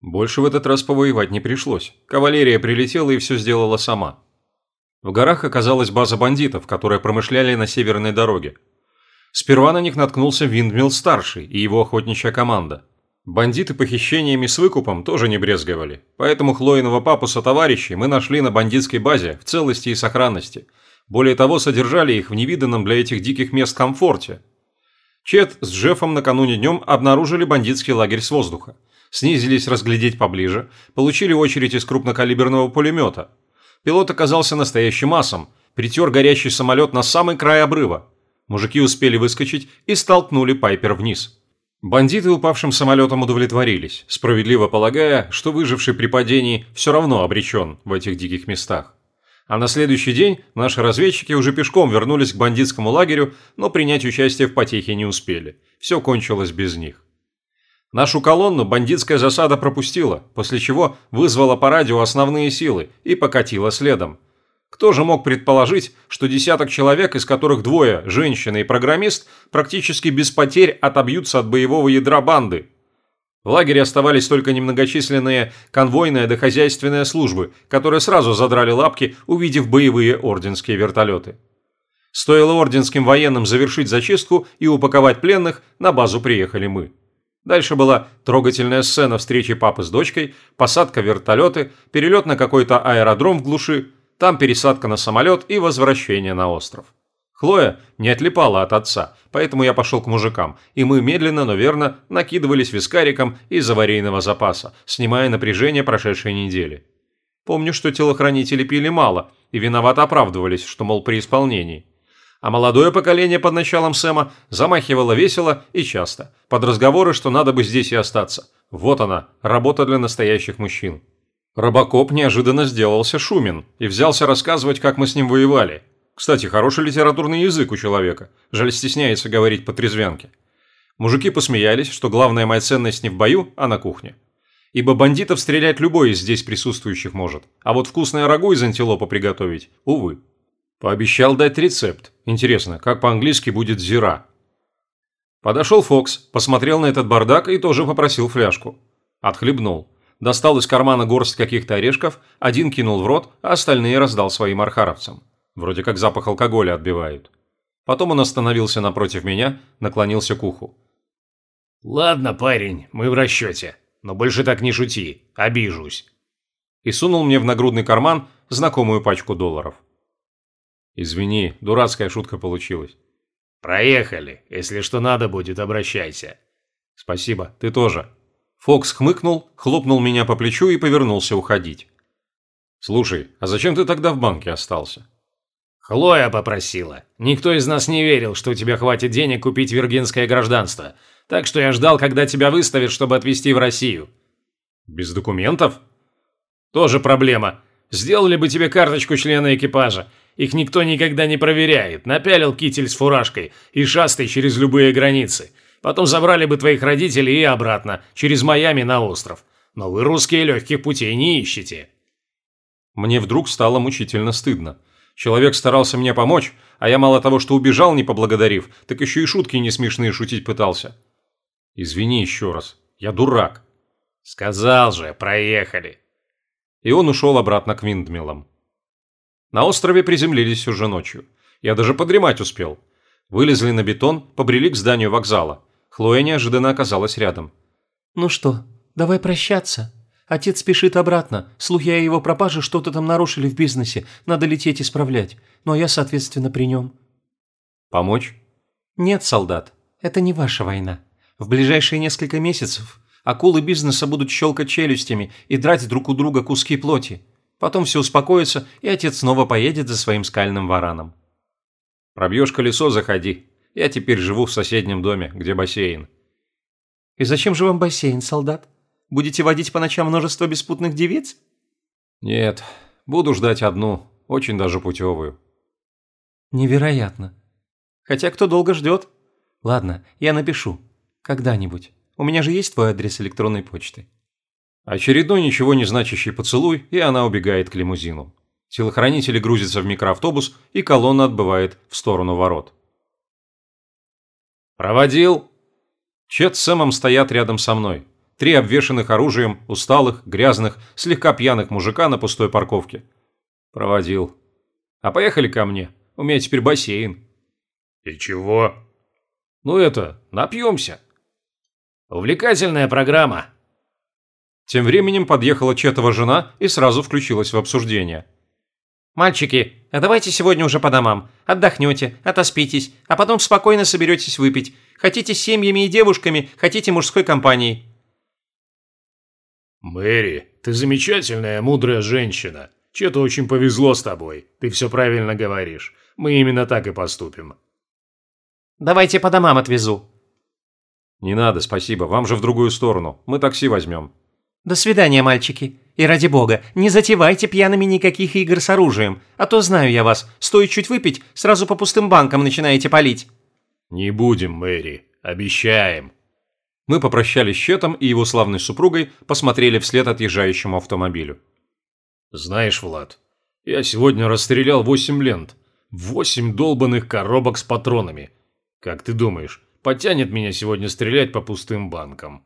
Больше в этот раз повоевать не пришлось. Кавалерия прилетела и все сделала сама. В горах оказалась база бандитов, которые промышляли на северной дороге. Сперва на них наткнулся Виндмилл-старший и его охотничья команда. Бандиты похищениями с выкупом тоже не брезговали, поэтому Хлоиного папуса товарищей мы нашли на бандитской базе в целости и сохранности. Более того, содержали их в невиданном для этих диких мест комфорте. Чет с Джеффом накануне днем обнаружили бандитский лагерь с воздуха. Снизились разглядеть поближе, получили очередь из крупнокалиберного пулемета. Пилот оказался настоящим массом, притер горящий самолет на самый край обрыва. Мужики успели выскочить и столкнули Пайпер вниз. Бандиты упавшим самолетом удовлетворились, справедливо полагая, что выживший при падении все равно обречен в этих диких местах. А на следующий день наши разведчики уже пешком вернулись к бандитскому лагерю, но принять участие в потехе не успели. Все кончилось без них. Нашу колонну бандитская засада пропустила, после чего вызвала по радио основные силы и покатила следом. Кто же мог предположить, что десяток человек, из которых двое – женщина и программист, практически без потерь отобьются от боевого ядра банды? В лагере оставались только немногочисленные конвойные да хозяйственные службы, которые сразу задрали лапки, увидев боевые орденские вертолеты. Стоило орденским военным завершить зачистку и упаковать пленных, на базу приехали мы. Дальше была трогательная сцена встречи папы с дочкой, посадка вертолеты, перелет на какой-то аэродром в глуши, там пересадка на самолет и возвращение на остров. Хлоя не отлипала от отца, поэтому я пошел к мужикам, и мы медленно, но верно накидывались вискариком из аварийного запаса, снимая напряжение прошедшей недели. Помню, что телохранители пили мало и виновато оправдывались, что, мол, при исполнении. А молодое поколение под началом Сэма замахивало весело и часто, под разговоры, что надо бы здесь и остаться. Вот она, работа для настоящих мужчин. Робокоп неожиданно сделался шумен и взялся рассказывать, как мы с ним воевали, кстати, хороший литературный язык у человека. Жаль, стесняется говорить по трезвянке. Мужики посмеялись, что главная моя ценность не в бою, а на кухне. Ибо бандитов стрелять любой из здесь присутствующих может, а вот вкусное рагу из антилопа приготовить – увы. Пообещал дать рецепт. Интересно, как по-английски будет «зира». Подошел Фокс, посмотрел на этот бардак и тоже попросил фляжку. Отхлебнул. Достал из кармана горсть каких-то орешков, один кинул в рот, а остальные раздал своим архаровцам. Вроде как запах алкоголя отбивают. Потом он остановился напротив меня, наклонился к уху. «Ладно, парень, мы в расчете. Но больше так не шути, обижусь». И сунул мне в нагрудный карман знакомую пачку долларов. «Извини, дурацкая шутка получилась». «Проехали. Если что надо будет, обращайся». «Спасибо, ты тоже». Фокс хмыкнул, хлопнул меня по плечу и повернулся уходить. «Слушай, а зачем ты тогда в банке остался?» Хлоя попросила. Никто из нас не верил, что у тебя хватит денег купить виргинское гражданство. Так что я ждал, когда тебя выставят, чтобы отвезти в Россию. Без документов? Тоже проблема. Сделали бы тебе карточку члена экипажа. Их никто никогда не проверяет. Напялил китель с фуражкой и шастай через любые границы. Потом забрали бы твоих родителей и обратно, через Майами на остров. Но вы, русские, легких путей не ищете. Мне вдруг стало мучительно стыдно. Человек старался мне помочь, а я мало того, что убежал, не поблагодарив, так еще и шутки не смешные шутить пытался. Извини еще раз, я дурак. Сказал же, проехали. И он ушел обратно к Виндмиллам. На острове приземлились уже ночью. Я даже подремать успел. Вылезли на бетон, побрели к зданию вокзала. Хлоя неожиданно оказалась рядом. «Ну что, давай прощаться?» Отец спешит обратно. Слухи о его пропаже что-то там нарушили в бизнесе. Надо лететь исправлять. Ну а я, соответственно, при нем». «Помочь?» «Нет, солдат. Это не ваша война. В ближайшие несколько месяцев акулы бизнеса будут щелкать челюстями и драть друг у друга куски плоти. Потом все успокоится, и отец снова поедет за своим скальным вараном». «Пробьешь колесо, заходи. Я теперь живу в соседнем доме, где бассейн». «И зачем же вам бассейн, солдат?» Будете водить по ночам множество беспутных девиц?» «Нет, буду ждать одну, очень даже путевую». «Невероятно. Хотя кто долго ждет? Ладно, я напишу. Когда-нибудь. У меня же есть твой адрес электронной почты». Очередной ничего не значащий поцелуй, и она убегает к лимузину. Телохранители грузятся в микроавтобус, и колонна отбывает в сторону ворот. «Проводил!» Чет с Сэмом стоят рядом со мной. три обвешанных оружием, усталых, грязных, слегка пьяных мужика на пустой парковке. Проводил. А поехали ко мне. У меня теперь бассейн. И чего? Ну это, напьемся. Увлекательная программа. Тем временем подъехала Четова жена и сразу включилась в обсуждение. «Мальчики, а давайте сегодня уже по домам. Отдохнете, отоспитесь, а потом спокойно соберетесь выпить. Хотите с семьями и девушками, хотите мужской компанией». «Мэри, ты замечательная, мудрая женщина. Че-то очень повезло с тобой. Ты все правильно говоришь. Мы именно так и поступим». «Давайте по домам отвезу». «Не надо, спасибо. Вам же в другую сторону. Мы такси возьмем». «До свидания, мальчики. И ради бога, не затевайте пьяными никаких игр с оружием, а то знаю я вас, стоит чуть выпить, сразу по пустым банкам начинаете палить». «Не будем, Мэри. Обещаем». Мы попрощались с Четом и его славной супругой, посмотрели вслед отъезжающему автомобилю. «Знаешь, Влад, я сегодня расстрелял восемь лент. Восемь долбанных коробок с патронами. Как ты думаешь, потянет меня сегодня стрелять по пустым банкам?»